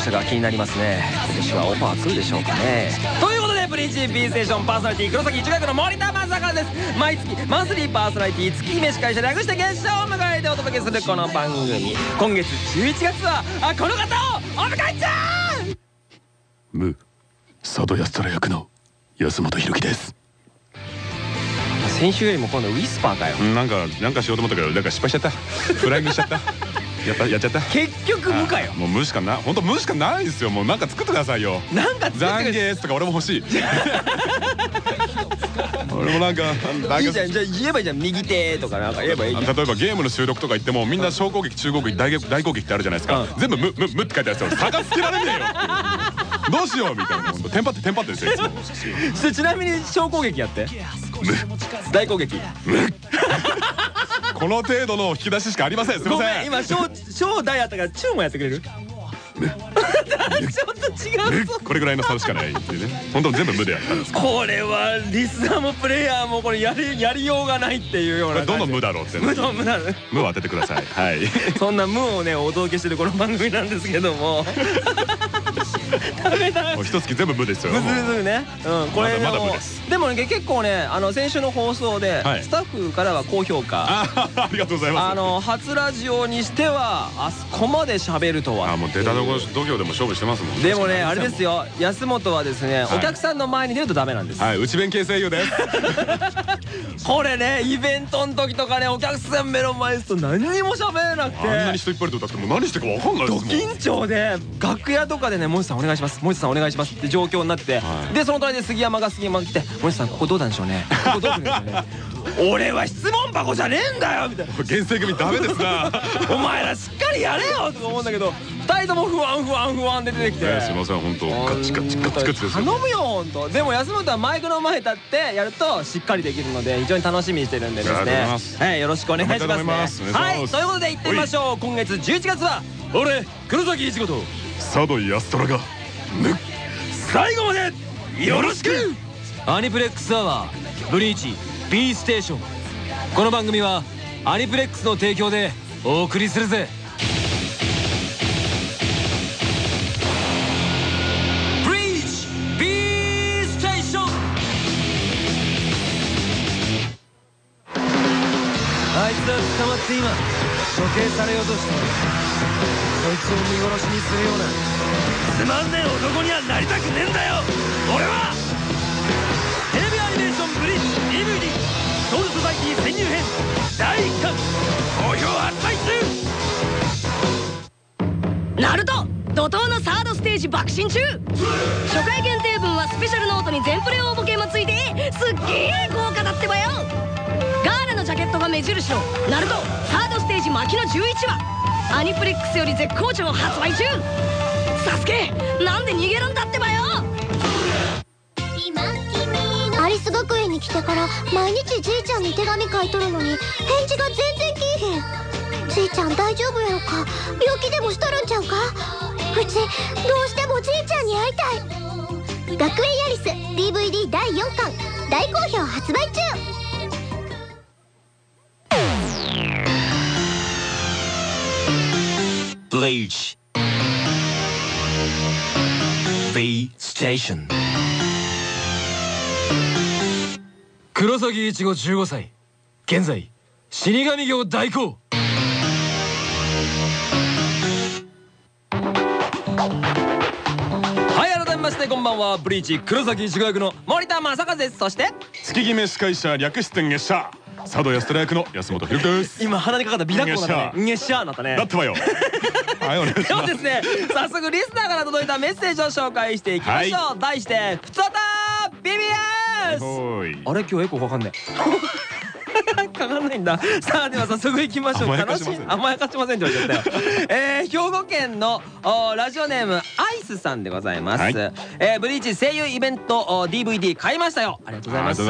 者が気になりますね。今年はオファー来るでしょうかね。ということでブリーチ B ステーションパーソナリティ黒崎一学の森田正和です。毎月マンスリーパーソナリティ月姫司会者略して月賞を迎えてお届けするこの番組。今月11月はあこの方をお迎えちゃう無佐渡安虎役の安本博樹です。先週よりも今度ウィスパーかよ。なんかなんかしようと思ったけどなんか失敗しちゃった。フライングしちゃったやったやっちゃった？結局無かよ。もう無しかな。本当無しかないですよ。もうなんか作ってくださいよ。なんか作ってザンくれゲースとか俺も欲しい。俺もなんかいいじゃん。じゃあ言えばいいじゃん。右手とかなんか言えばいい例えばゲームの収録とか行ってもみんな小攻撃中攻撃大大攻撃ってあるじゃないですか、うん。全部無無無って書いてあるんですよ。差がつけられねえよどうしようみたいな。テンパってテンパってですよいつも。でちなみに小攻撃やって。大攻撃この程度の引き出ししかありません。すいまごせん今小小大やったから中もやってくれる？ちょっと違うぞ。これぐらいの差しかないっていうね。本当全部無でやったんですこれはリスナーもプレイヤーもこれやりやりようがないっていうようなどの無だろうって無の無だ無を当ててください。はい。そんな無をねお届けしてるこの番組なんですけどもダメだ。もう一月全部無ですよ。むずむずね、うん、これです。でもね結構ねあの先週の放送で、はい。スタッフからは高評価。あありがとうございます。あの初ラジオにしてはあそこまで喋るとは。あもう出たとこ度胸でも勝負してますもんでもねあれですよ。安本はですね、はい。お客さんの前に出るとダメなんです、はい。内弁慶声優です。これねイベントの時とかねお客さん目の前ですと何にも喋れなくて。あんなに人いっぱいいると歌ってもう何してるか分かんないですもん。緊張で楽屋とかでね「森田さんお願いします。森田さんお願いします」って状況になって、はい。でその隣で杉山が杉山が来て「森田さんここどうなんでしょうね。ここどうするんでしょうね」俺は質問箱じゃねえんだよみたいな。原生組ダメですな。お前らしっかりやれよとか思うんだけど二人とも不安不安不安で出てきて、ねすいません本当。ガチガチガチガチですよ。頼むよ本当。でも安本はマイクの前に立ってやるとしっかりできるので非常に楽しみにしてるんでですね。はいよろしくお願いしますはいということで行ってみましょう。今月11月は俺黒崎一護と佐渡安虎が最後までよろしく!アニプレックスアワーブリーチ B ステーション。この番組はアニプレックスの提供でお送りするぜ。ブリーチ B ステーション。あいつは捕まって今処刑されようとしている。いつを見殺しにするような。つまんねえ男にはなりたくねえんだよ。俺は。テレビアニメーションブリーチ DVD ソウルソサイティ潜入編。第1巻。好評発売中。ナルト。怒涛のサードステージ爆心中。初回限定分はスペシャルノートに全プレ応募券もついてすっげえ豪華だってばよ。ガーラのジャケットが目印の「ナルト。サードステージ巻きの11話」アニプレックスより絶好調発売中。サスケなんで逃げるんだってばよ。アリス学園に来てから毎日じいちゃんに手紙書いとるのに返事が全然きいへん。じいちゃん大丈夫やろか？病気でもしとるんちゃうか？うちどうしてもじいちゃんに会いたい。学園ヤリス DVD 第4巻大好評発売中。Bleach B Station. 黒崎一護15歳。現在死神業代行。はい改めましてこんばんは。ブリーチ黒崎一護役の森田正和です。そして月決め司会者略して月謝佐渡安虎役の安本博樹です。今鼻にかかったビラッコだねンゲッシャーなったね。だってばよ。はいお願いしではまですすね早速リスナーから届いたメッセージを紹介していきましょう、題して「ふつおた BBS」おーいあれ？今日エコーかかんねえ かかんないんだ。さあでは早速いきましょう。楽しい。甘やかしませんって言われちゃったよ。えー、兵庫県のおラジオネームアイスさんでございます、はい。えーブリーチ声優イベントお DVD 買いましたよ。ありがとうございます。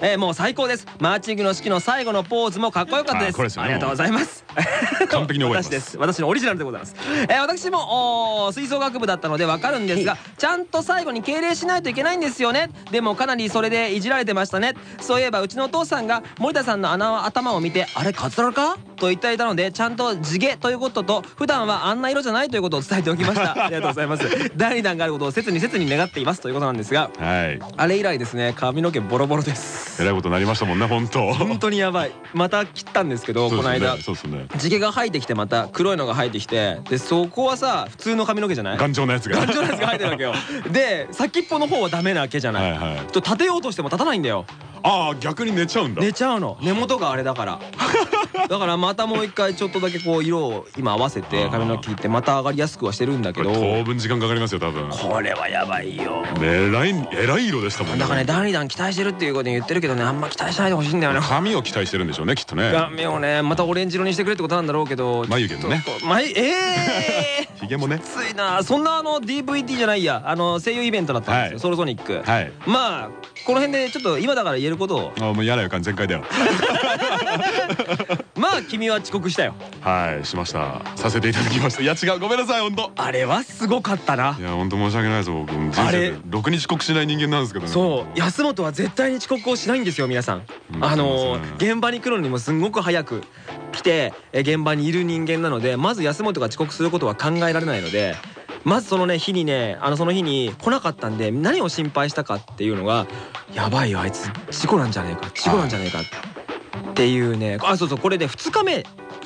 えーもう最高です。マーチングの式の最後のポーズもかっこよかったです。ありがとうございます。完璧に覚えてます。私です私のオリジナルでございます、えー私も吹奏楽部だったのでわかるんですがちゃんと最後に敬礼しないといけないんですよね。でもかなりそれでいじられてましたね。そういえばうちのお父さんが森田さんの穴は頭を見て「あれカツラか?」と言っていたのでちゃんと地毛ということと普段はあんな色じゃないということを伝えておきました。ありがとうございます。第2弾があることを切に切に願っていますということなんですがはい。あれ以来ですね髪の毛ボロボロです。えらいことになりましたもんね本当。本当にやばい。また切ったんですけどこの間。そうですね。地毛が生えてきてまた黒いのが生えてきてでそこはさ普通の髪の毛じゃない？頑丈なやつが。頑丈なやつが生えてるわけよ。で先っぽの方はダメな毛じゃない、はいはい。と立てようとしても立たないんだよああ逆に寝ちゃうんだ。寝ちゃうの。根元があれだから。だからまたもう一回ちょっとだけこう色を今合わせて髪の毛切ってまた上がりやすくはしてるんだけど。当分時間かかりますよ多分。これはやばいよ。えらいえらい色でしたもんだからね第2弾期待してるっていうことに言ってるけどねあんま期待しないでほしいんだよね。髪を期待してるんでしょうねきっとね。髪をねまたオレンジ色にしてくれってことなんだろうけど眉毛のね。眉ええ ひげもね。きついな。そんなあの DVD じゃないや。あの声優イベントだったんですよ、はい。ソロソニック、はい。まあこの辺でちょっと今だから言えることを。あもう嫌な予感全開だよ。まあ君は遅刻したよ。はいしました。させていただきました。いや違う。ごめんなさい本当。あれはすごかったな。いや本当申し訳ないです僕。人生で。ろくに遅刻しない人間なんですけどね。そう。安本は絶対に遅刻をしないんですよ皆さん。うんあのすいません現場に来るのにもすんごく早く来てえ現場にいる人間なのでまず安本が遅刻することは考えられないのでまずそのね日にねあのその日に来なかったんで何を心配したかっていうのがやばいよあいつ事故なんじゃねえか事故なんじゃねえかっていうねあそうそうこれで2日目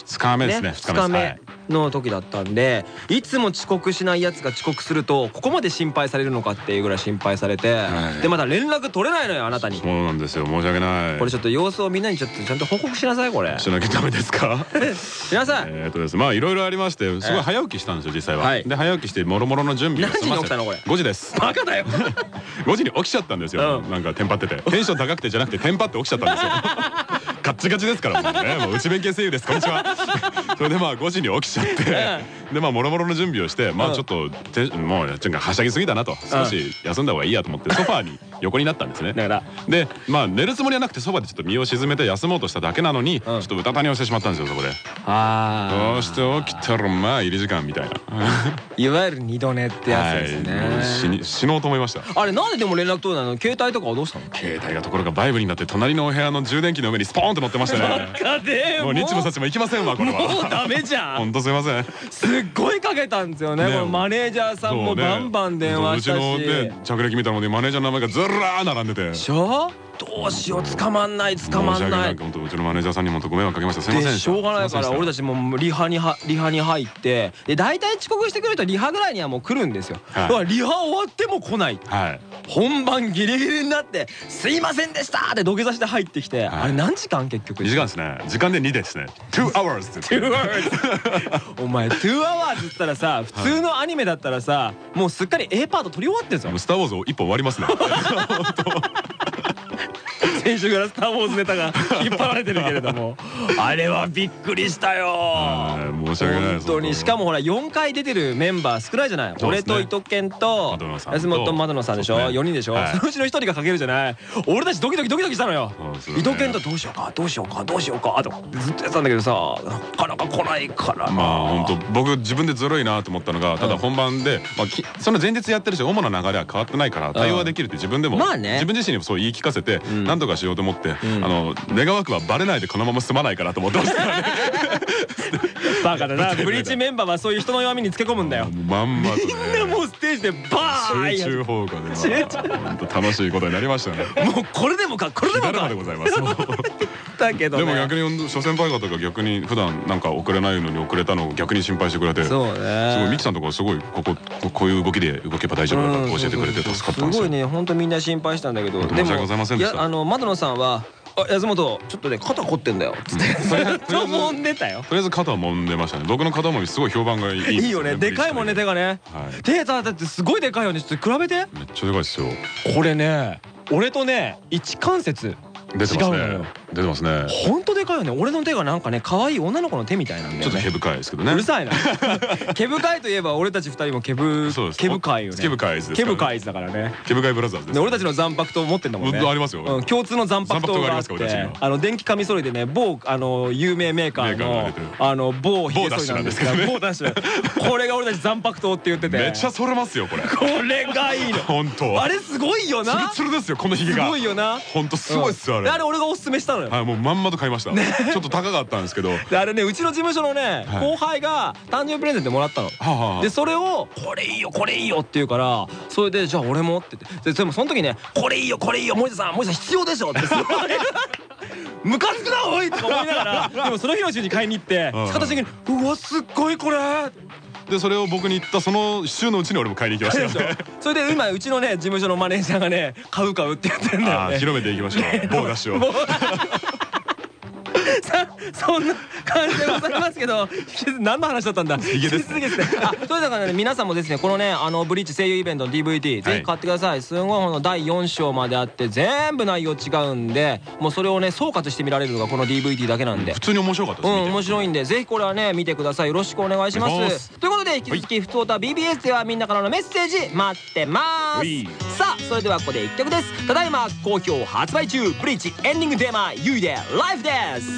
2日目ですねね、2 2日目はいの時だったんでいつも遅刻しないやつが遅刻するとここまで心配されるのかっていうぐらい心配されて、はい。でまだ連絡取れないのよあなたに。そうなんですよ。申し訳ない。これちょっと様子をみんなにちょっとちゃんと報告しなさいこれ。しなきゃダメですか？しなさいえっとですねまあいろいろありましてすごい早起きしたんですよ実際は、はい。で早起きしてもろもろの準備を何時に起きたのこれ？5時です。バカだよ。5時に起きちゃったんですよ、うん。なんかテンパってて。テンション高くてじゃなくてテンパって起きちゃったんですよ。ガ ッチガチですからもうね。もう内弁慶声優です。こんにちは。それでまあ5時に起きちゃってでまあもろもろの準備をしてまうん。あちょっとてもうちょっとはしゃぎすぎだなと。少し休んだ方がいいやと思ってソファーに 横になったんですね。だから。でまあ寝るつもりはなくてそばでちょっと身を沈めて休もうとしただけなのに、ちょっとうたた寝をしてしまったんですよそこで。あそして起きたらまあ入り時間みたいな。いわゆる二度寝ってやつですね、死に死のうと思いました。あれなんででも連絡取れないの？携帯とかはどうしたの？携帯がところがバイブになって隣のお部屋の充電器の上にスポーンと乗ってましたね。もうニッチもサッチも行きませんわこれは ダメじゃん。ほんとすいません。すっごいかけたんですよね。マネージャーさんもバンバン電話したし、うちのね着歴見たのにマネージャーの名前がずらー並んでて。でしょ？どうしよう捕まんない捕ま申し訳んなないく本当うちのマネージャーさんにも本当ご迷惑かけました。すいませんででしょうがないから俺たちちもうリハにはリハに入ってで大体遅刻してくる人リハぐらいにはもう来るんですよ、はい。だからリハ終わっても来ない。はい。本番ギリギリになって「すいませんでした!」って土下座して入ってきて、はい。あれ何時間結局？2時間ですね。時間で2ですね。2 hours. って言って hours. お前2 hours っつったらさ普通のアニメだったらさもうすっかり A パート撮り終わってんぞもうスター・ウォーズを一本終わりますね 先週から「スター・ウォーズ」ネタが 引っ張られてるけれども。あれはびっくりしたよ。はい申し訳ない本当に。しかもほら4回出てるメンバー少ないじゃない、俺と伊藤健と安本窓野さんでしょ、そうですね。4人でしょ、はい。そのうちの1人がかけるじゃない？俺たちドキドキドキドキしたのよ。伊藤健とどうしようか？どうしようか？どうしようか？とずっとやってたんだけどさなかなか来ないから。まあ本当僕自分でずるいなと思ったのがただ本番で、まあ、きその前日やってるし主な流れは変わってないから対応はできるって自分でも、まあね。自分自身にもそう言い聞かせてん。何とかしようと思って、ん。あの願わくはバレないでこのまま済まないかなと思ってましたからねバカだな。ブリーチメンバーはそういう人の弱みにつけ込むんだよ。まんまみんなもうステージでバーン集中放課で楽しいことになりましたね。もうこれでもかこれでもか。誰までございますもうだけどね。でも逆に諸先輩方が逆に普段なんか遅れないのに遅れたのを逆に心配してくれてすそうごいねミキさんとかすごいここここういう動きで動けば大丈夫だと教えてくれて助かったんですよ。すごいね本当みんな心配したんだけど本当申し訳ございませんでした。やあの窓野さんは「あ安本ちょっとね肩凝ってんだよ」つってずっと揉んでたよ。とりあえず肩は揉んでましたね。僕の肩もみすごい評判がいいいいよねでかいもんね手がね。はい。手だってすごいでかいよね。ちょっと比べて。めっちゃでかいですよ。これね俺とね一関節違うのよ。ね出てますね。ほんとでかいよね。俺の手がなんかね可愛い女の子の手みたいなんだよね。ちょっと毛深いですけどね。うるさいな。毛深いといえば俺たち二人も毛ぶ毛深いよね。毛深いです毛深いだからね。毛深いブラザーズですで俺たちの残白刀持ってんだもんね。うんありますよ。うん共通の残白刀があってあの電気カミソリでね某あの有名メーカーのあの某ヒゲ剃りなんですけど某某ダッシュこれが俺たち残白刀って言ってて。めっちゃ反れますよこれ。これがいいの。本当あれすごいよな。ツルツルですよこのひげすがごいよな。本当すごいっすよあれ。あれ俺がおすすめしたのよ。はいもうまんまと買いました。ちょっと高かったんですけど。であれねうちの事務所のねはい。後輩が誕生日プレゼントもらったの。でそれを「これいいよこれいいよ」って言うからそれで「じゃあ俺も」って言って。ででもその時ね「これいいよこれいいよ森田さん森田さん必要でしょ」って。ムカつくなおいとか思いながら。でもその日のうちに買いに行ってうん。使った瞬間に「うわすっごいこれ!」でそれを僕に言ったその週のうちに俺も買いに行きました それで今うちのね事務所のマネージャーがね「買う買う」って言ってるんだよね。広めていきましょう。某ダッシュを そんな感じでございますけど。何の話だったんだ？ヒゲです。ね。あそれだからね皆さんもですねこのねあのブリーチ声優イベントの DVD ぜひ買ってください。すごいこの第4章まであって全部内容違うんでもうそれをね総括して見られるのがこの DVD だけなんで。普通に面白かったですうん面白いんでぜひこれはね見てください。よろしくお願いします。す。ということで引き続き「ふつおた BBS」ではみんなからのメッセージ待ってまうい。すさあそれではここで1曲です。ただいま好評発売中。ブリーチエンディングテーマ「ゆいでライフ」です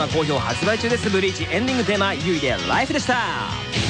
はいただいま好評発売中です。ブリーチエンディングテーマ「ゆいでライフ」でした。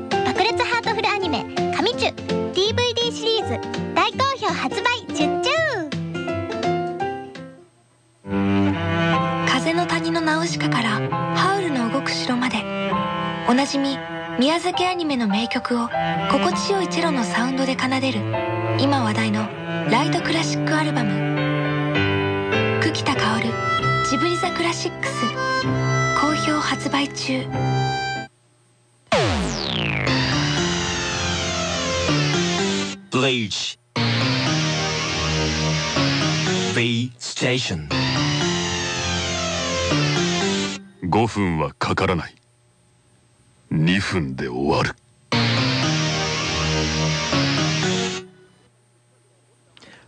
大好評発売中中。風の谷のナウシカからハウルの動く城まで。おなじみ宮崎アニメの名曲を心地よいチェロのサウンドで奏でる今話題のライトクラシックアルバム。久喜田薫ジブリザクラシックス。好評発売中。ブリーチ B ステーション5分はかからない。2分で終わる。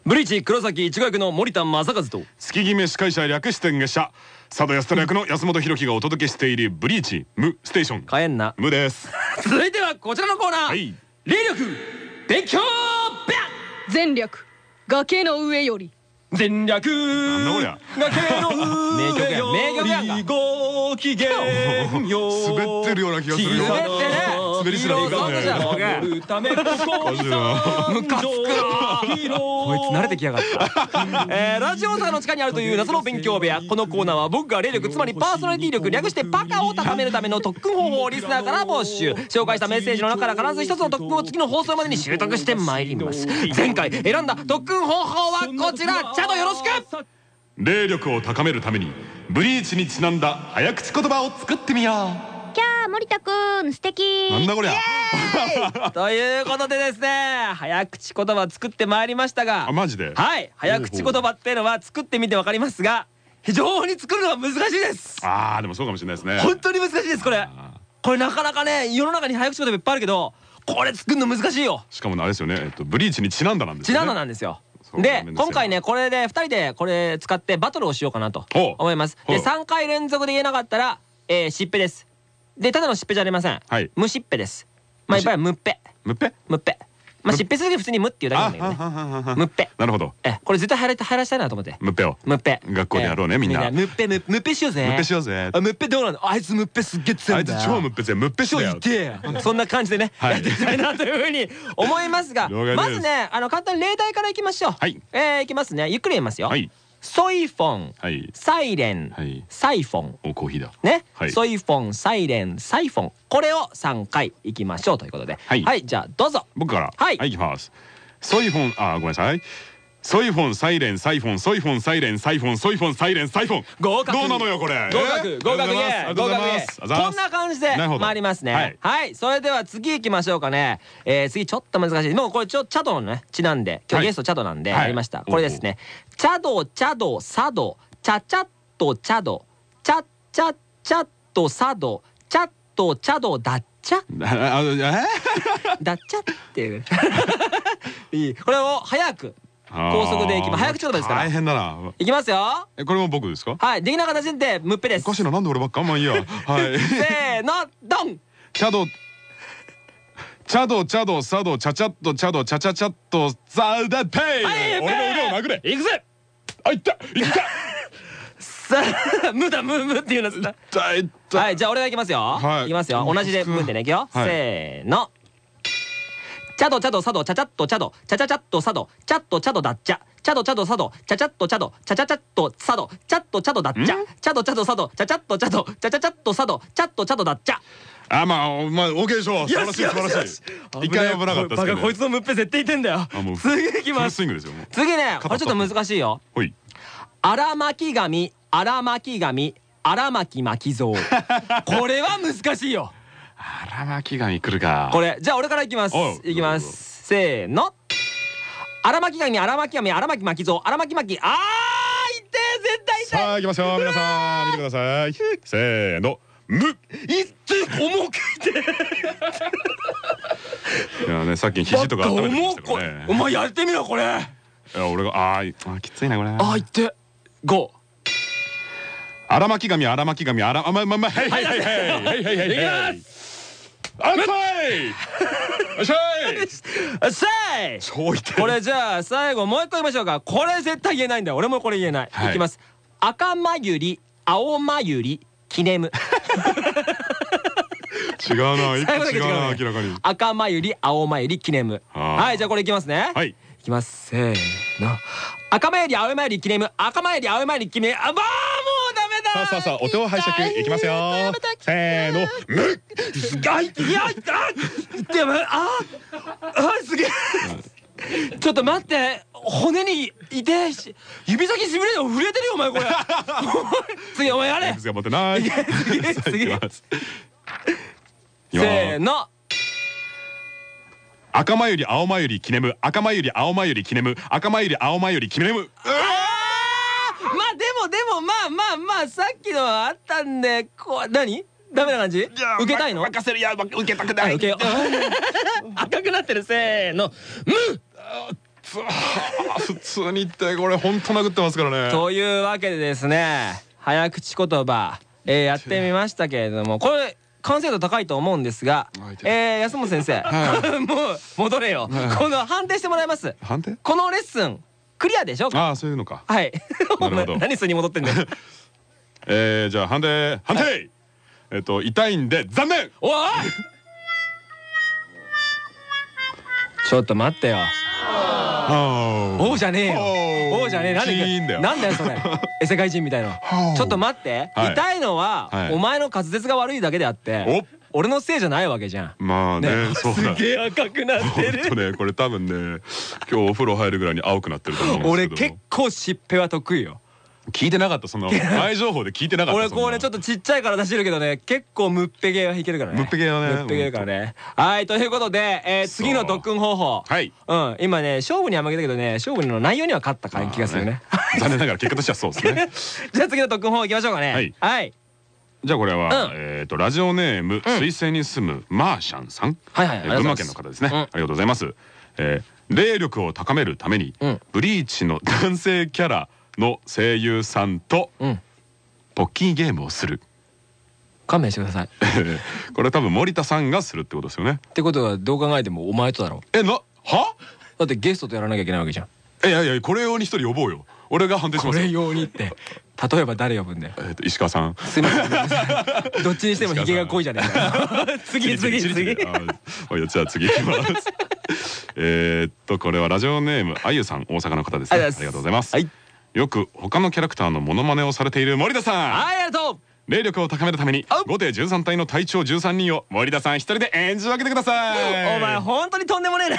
ブリーチ黒崎一護役の森田正和と。月決め司会者略して月謝佐渡安太郎役の安本博樹がお届けしているブリーチムステーション。買えんな。ムです。続いてはこちらのコーナー、はい。霊力勉強全略崖の上より。全略なんだこりゃ。崖の上名曲や名曲やん。かご機嫌よ。滑ってるような気がするよ。滑ってね。滑りしなきゃいかんね守るた。めここマジで。なムカつくなこいつ慣れてきやがった、えー、ラジオ大阪の地下にあるという謎の勉強部屋。このコーナーは僕が霊力つまりパーソナリティ力略してパカを高めるための特訓方法をリスナーから募集。紹介したメッセージの中から必ず一つの特訓を次の放送までに習得してまいります。前回選んだ特訓方法はこちらチャドよろしく霊力を高めるためにブリーチにちなんだ早口言葉を作ってみよキャー森田くん素敵。うなんだこりゃ。ということでですね早口言葉作ってまいりましたが。あマジで？はい早口言葉っていうのは作ってみてわかりますが非常に作るのは難しいです。あーでもそうかもしれないですね。本当に難しいですこれ。あこれなかなかね世の中に早口言葉いっぱいあるけどこれ作るの難しいよ。ーしかもあれですよねえっとブリーチにちなんだなんですよね。ちなんだなんですよで今回ねこれで2人でこれ使ってバトルをしようかなと思います。でほう。3回連続で言えなかったらえーしっぺです。でただのしっぺじゃありません。はい。むしっぺです。まあいっぱいむっぺ。むっぺ？むっぺまあしっぺする時普通にむっていうだけあなんだけどね。むっぺ。なるほど。えこれ絶対入ら入らしたいなと思って。むっぺを。むっぺ。学校でやろうねみんな。むっぺむむっぺしようぜ。むっぺしようぜ。あむっぺどうなの？あいつむっぺすっげえ強あいついんだよ超むっぺぜむっぺしよ痛えそんな感じでね、はいやっていきたいなというふうに思いますがまずねあの簡単に例題からいきましょう。はい。えーいきますね。ゆっくり言いますよ、はいソイフォン、はい。サイレン、はい。サイフォン。おコーヒーだ。ね、はい。ソイフォンサイレンサイフォン。これを3回いきましょうということで。はい。じゃあどうぞ。僕から。はいいきます。ソイフォンあごめんなさいソイフォンサイレンサイフォンソイフォンサイレンサイフォンソイフォンサイレンサイフォン。合格。どうなのよこれ。合格。え？合格イエ合格こんな感じでなるほど。参りますね。はい。はい。それでは次行きましょうかね。えー次ちょっと難しい。もうこれちょチャドのねちなんで。今はい。日ゲストチャドなんではい。やりました。これですね。チャドチャドサド。チャチャッとチャド。チャッチャッチャッとサド。チャッとチャドダッチャ。ダッチャっていう。これを早く高速でいきます。早口言葉ですから。大変だな。いきますよ。えこれも僕ですか？はいできな形でムッペです。おかしいな。なんで俺ばっかあんまいいやはい。せーのドン。チャド。チャドチャドサドチャチャッとチャドチャチャチャッとザーダペイ。はい俺の腕を殴れ。いくぜ。あいった。いった。さあ無だ無無っていうのつな痛い痛いはいじゃあ俺がいきますよ、はい。い、きますよ。同じで無でねいくよ、はい。せーのチャドチャドサドチャチャッとチャド。チャチャチャッとサド。チャッとチャドダッチャ。チャドチャドサド。チャチャッとチャド。チャチャチャッとサド。チャッとチャドダッチャ。チャドチャドサド。チャチャッとチャド。チャチャチャッとサド。チャッとチャドダッチャ。あまあまあ OK でしょう素晴らしい素晴らしい。一回危なかったですけど。こいつのムッペ絶対いてんだよ。次いきます。スイングですよもう。次ねこれちょっと難しいよ。荒巻紙荒巻紙荒巻巻像。これは難しいよ荒巻紙来るか。これじゃあ俺からいきます。いきます。せーの。荒巻紙荒巻紙荒巻巻像。荒巻巻あー痛え絶対痛いさあ行きましょう。皆さん見てください。せーの。む。いって重くて。いやねさっき肘とか温めてましたかね。お前やってみろこれ。あいや俺があーあーきついなこれ。ーいって5荒巻紙荒巻紙荒あまままはいはいはいはいはいはいはいいきはい。あんたいよっしゃいせいそう言ってこれじゃあ最後もう一個言いましょうか。これ絶対言えないんだよ。俺もこれ言えない、はい。い、きます。赤眉り青眉りキネム違うな 一個違うな明らかに。赤眉り青眉りキネムあ。ーはいじゃあこれいきますね。はい。いきます。せーの。赤眉り青眉りキネム赤眉り青眉りキネムあばーさあさあさあお手を拝借いきますよ。せーの。むあい。いやあでもああすげえ。ちょっと待って。骨にいてし指先しびれて震えてるよお前これ。次お前やれ。頑張ってない。次 せーの。赤眉より青眉よりキネム。赤眉より青眉よりキネム。赤眉より青眉よりキネム。あーまあでもでもまあまあまあさっきのはあったんでこう何？ダメな感じ？受けたいの？任せるいや受けたくない。あ受けよう。赤くなってるせーの。む！普通に言ってこれ本当殴ってますからね。というわけでですね早口言葉、えーやってみましたけれどもこれ完成度高いと思うんですがえー安本先生、もう戻れよ、この判定してもらいます。判定？このレッスンクリアでしょ？ああそういうのか。はい。なるほど。お前何それに戻ってんだよ。えー、じゃあ判定。判定！えっと痛いんで残念！おい！ちょっと待ってよ。おおうじゃねえよ。おうおうじゃねえ。なんなんだよそれ。え世界人みたいな。ちょっと待って。はい。痛いのははい。お前の滑舌が悪いだけであって俺のせいじゃないわけじゃん。まあねそうだ。すげえ赤くなってほんとるねこれ多分ね今日お風呂入るぐらいに青くなってると思うんですけど。俺結構しっぺは得意よ。聞いてなかった。その前情報で聞いてなかった。俺こうねちょっとちっちゃいから出してるけどね結構ムッペゲーはいけるからね。ムッペゲーはねムッペゲーからねはいということでえー次の特訓方法。はい。うん。今ね勝負には負けたけどね勝負の内容には勝った感気がするね。残念ながら結果としてはそうですね。じゃあ次の特訓方法いきましょうかね。はい。はいじゃあこれはうん。えっとラジオネーム水星に住むマーシャンさん。群馬県の方ですね。うん。ありがとうございます。えー霊力を高めるためにうん。ブリーチの男性キャラの声優さんとうん。ポッキーゲームをする。勘弁してください。これ多分森田さんがするってことですよね。ってことはどう考えてもお前とだろ。えなは？だってゲストとやらなきゃいけないわけじゃん。えいやいやこれ用に一人呼ぼうよ。俺が判定しこますよ。れ用にって例えば誰呼ぶんだよ？えーと石川さん。すいません。どっちにしてもヒゲが濃いじゃねえか。よ次次次。じゃあ次。行きますえーっとこれはラジオネームあゆさん大阪の方ですねあありがとうございますはいよく他のキャラクターのモノマネをされている森田さんはいありがとう霊力を高めるためにあ後手13体の隊長13人を森田さん一人で演じ分けてくださいお前本当にとんでもねえな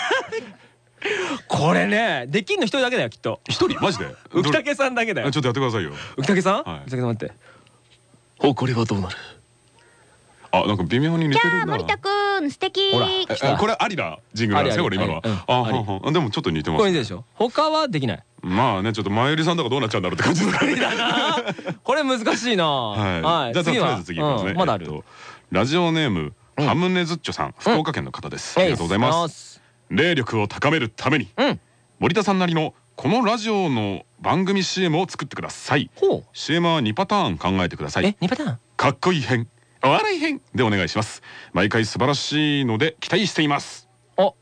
これねできんの一人だけだよきっと。一人？マジで？浮竹さんだけだよ。あちょっとやってくださいよ。浮竹さん？はい。浮竹さん待って。誇りはどうなる？あなんか微妙に似てるな。森田くん素敵。これありなジングル。ですよこ今のは。あでもちょっと似てますこれでしょ？他はできない。まあねちょっと前よりさんとかどうなっちゃうんだろうって感じですかね。これ難しいな。はい、じゃあとりあえず次いきますね、うんまだある？えっとラジオネーム、うんハムネズッチョさん。福岡県の方です、うん。ありがとうございます霊力を高めるためにうん。森田さんなりのこのラジオの番組 CM を作ってください。CM は2パターン考えてください。え二パターン。かっこいい編。お笑い編でお願いします。毎回素晴らしいので期待しています。あ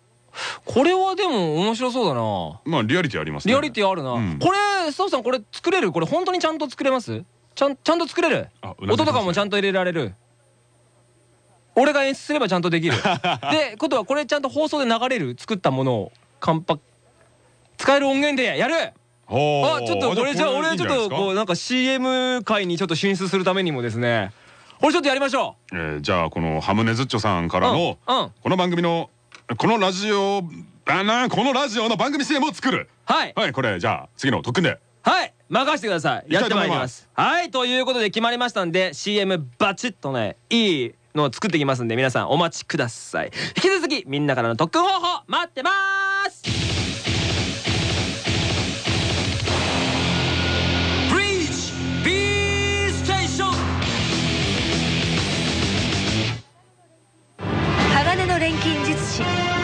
これはでも面白そうだな。まあリアリティありますね。リアリティあるな、うん。これスタッフさんこれ作れる？これ本当にちゃんと作れます？ちゃんちゃんと作れる？音とかもちゃんと入れられる？俺が演出すればちゃんとできる。でことはこれちゃんと放送で流れる作ったものをカンパ使える音源でやる。あちょっとこれじゃあ俺ちょっとこうなんか CM 界にちょっと進出するためにもですね。これちょっとやりましょえーじゃあこのハムネズッチョさんからの、うんうん。この番組のこのラジオあなこのラジオの番組 CM を作る。うはい。はいこれじゃあ次の特訓で。はい。任せてください。やってまいります。はい。ということで決まりましたんで CM バチッとねいいのを作ってきますんで皆さんお待ちください。引き続きみんなからの特訓方法待ってます。ブリーチ B ステーション鋼の錬金術師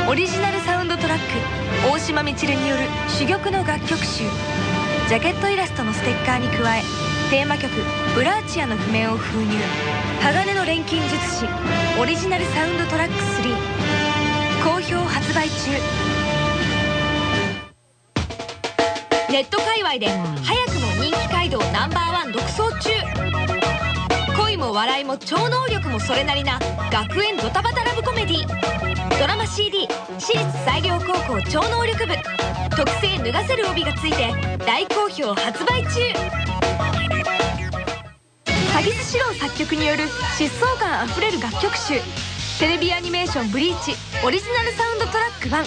オリジナルサウンドトラック大島みちるによる珠玉の楽曲集。ジャケットイラストのステッカーに加えテーマ曲「ブラーチア」の譜面を封入。鋼の錬金術師オリジナルサウンドトラック3好評発売中。ネット界隈で早くも人気街道ナンバーワン独走中。恋も笑いも超能力もそれなりな学園ドタバタラブコメディ。ドラマ CD 私立西陵高校超能力部。特製脱がせる帯がついて大好評発売中。鷺巣詩郎作曲による疾走感あふれる楽曲集。テレビアニメーション「BLEACH」オリジナルサウンドトラック1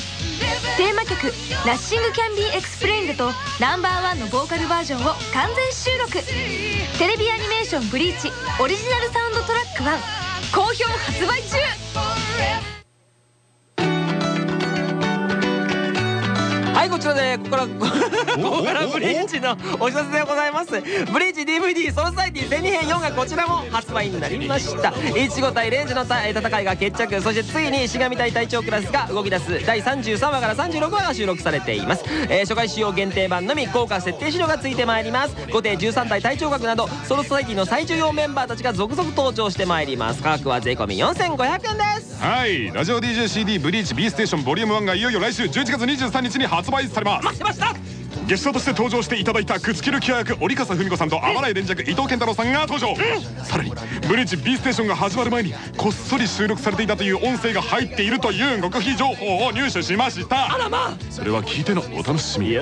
テーマ曲「 Nothing Can Be Explained」と Number One のボーカルバージョンを完全収録。テレビアニメーション「BLEACH」オリジナルサウンドトラック1好評発売中。はいこちらでここからここからブリーチのお知らせでございます。ブリーチ DVD ソロサイティ12編4がこちらも発売になりました。いちご対レンジの戦いが決着。そしてついに死神隊隊長クラスが動き出す。第33話から36話が収録されています、えー初回仕様限定版のみ効果設定資料がついてまいります。後手13体隊長格などソロサイティの最重要メンバーたちが続々登場してまいります。価格は税込み4500円ですはいラジオ DJCD ブリーチ B ステーションボリューム1がいよいよ来週11月23日に発売されます。待ってましたゲストとして登場していただいた口切る気役折笠文子さんとあばらい連着伊藤健太郎さんが登場、さらにブリーチ B ステーションが始まる前にこっそり収録されていたという音声が入っているという極秘情報を入手しました。あらまあそれは聞いてのお楽しみ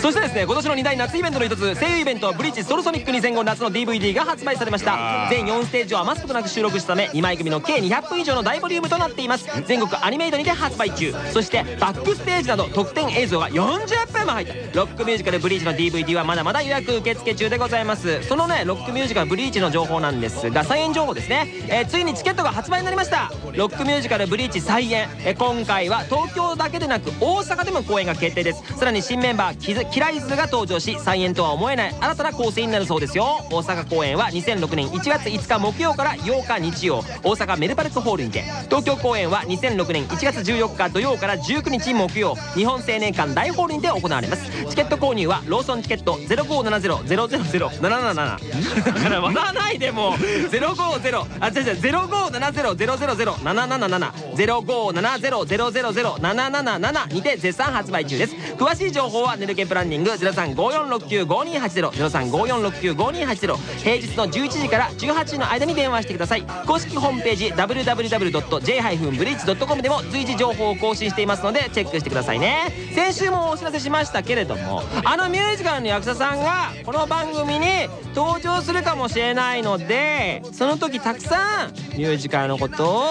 そしてですね今年の2大夏イベントの一つ声優イベント「ブリーチソロソニック2005夏」の DVD が発売されました。全4ステージを余すことなく収録したため2枚組の計200分以上の大ボリュームとなっています。全国アニメイトにて発売中。そしてバックステージなど特典映像が40分も入ったロックミュージカルブリーチの DVD はまだまだ予約受付中でございます。そのねロックミュージカルブリーチの情報なんですが再演情報ですね、えーついにチケットが発売になりました。ロックミュージカルブリーチ再演、えー今回は東京だけでなく大阪でも公演が決定です。さらに新メンバーキズキライズが登場し再演とは思えない新たな構成になるそうですよ。大阪公演は2006年1月5日木曜から8日日曜。大阪メルパルクホールにて。東京公演は2006年1月14日土曜から19日木曜。日本青年館大ホールにて行われます。チケット購入はローソンチケット0570-000-777だから笑わないでも050あ違う違う。0570-000-777 0570-000-777にて絶賛発売中です。詳しい情報はネルケプランニング。0354695280 0354695280平日の11時から18時の間に電話してください公式ホームページ www.j-breach.com でも随時情報を更新していますのでチェックしてください。ね先週もお知らせしましたけれどもあのミュージカルの役者さんがこの番組に登場するかもしれないのでその時たくさんミュージカルのことを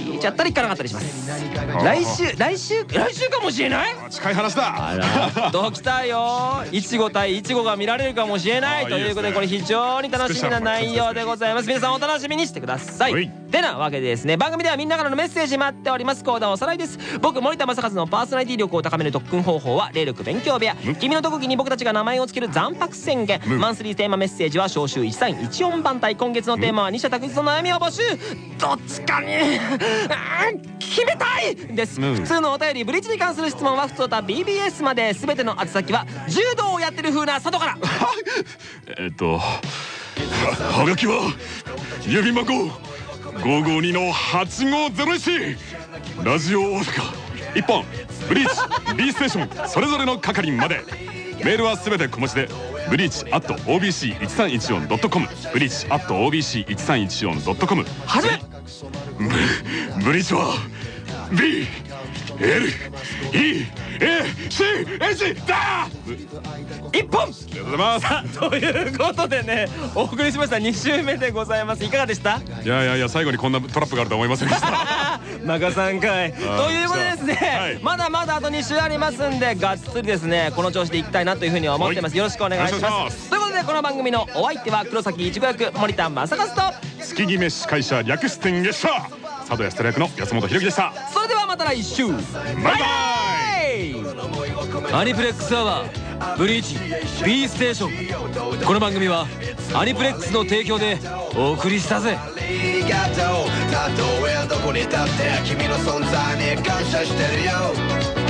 聞いちゃったり聞かなかったりします。来週来週来週かもしれない？近い話だ。あら。ときたよ。いちご対いちごが見られるかもしれない。あということでこれ非常に楽しみな内容でございます。皆さんお楽しみにしてください。はい。てなわけでですね番組ではみんなからのメッセージ待っておりますコーナーおさらいです。僕森田正和のパーソナリティ力を高める特訓方法は霊力勉強部屋。君の特技に僕たちが名前を付ける残白宣言。むマンスリーテーマメッセージは召集1314番隊。今月のテーマは西田拓実の悩みを募集。どっちかに決めたいです。うん。普通のお便りブリッジに関する質問は普通た BBS まで全ての宛先は柔道をやってる風な外から。えっとははがきは郵便番号552の8501ラジオ大阪一本ブリーチ B ステーションそれぞれの係まで。メールはすべて小文字でブリーチ at OBC1314.com ブリーチ at OBC1314.com はじめブブリーチは。B L E A C H だ一本！ありがとうございます。ということでねお送りしました2週目でございます。いかがでした？いやいやいや最後にこんなトラップがあるとは思いませんでした。中さんかいということでですね、はい。まだまだあと2週ありますんでがっつりですねこの調子でいきたいなというふうに思ってます。よろしくお願いします。ということでこの番組のお相手は黒崎いちご役森田正和と月決め司会者略してん月謝佐渡安寺役の安本博樹でした。それではまた来週。バイバイ。アニプレックスアワーブリーチ B ステーション。この番組はアニプレックスの提供でお送りしたぜ。ありがとうたとえどこに立って君の存在に感謝してるよ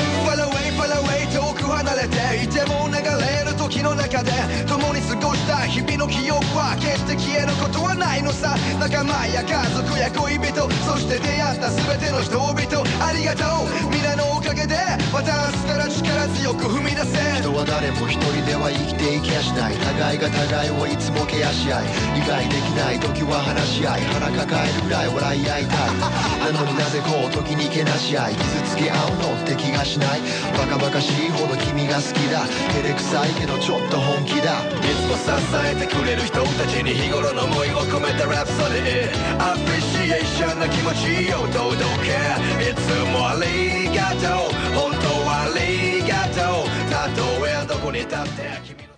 離れていても流れる時の中で共に過ごした日々の記憶は決して消えることはないのさ。仲間や家族や恋人そして出会った全ての人々ありがとう。皆のかげでまた明日から力強く踏み出せ。人は誰も一人では生きていけやしない。互いが互いをいつもケアし合い。理解できない時は話し合い。腹抱えるぐらい笑い合いたい。なのになぜこう時にけなし合い。傷つけ合うのって気がしない。バカバカしいほど君が好きだ。照れくさいけどちょっと本気だ。いつも支えてくれる人たちに日頃の思いを込めたラプソディアプリシエーションな気持ちを届けいつもありがとう本当はありがとうたとえどこに立って君の